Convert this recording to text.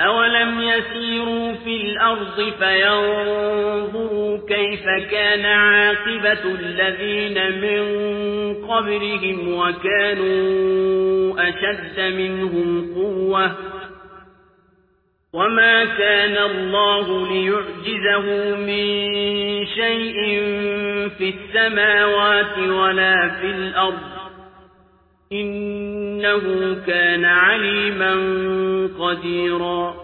أولم يسيروا في الأرض فينظروا كيف كان عاقبة الذين من قبلهم وكانوا أشد منهم قوة وما كان الله ليعجزه من شيء في السماوات ولا في الأرض إنه كان عليما قديرا.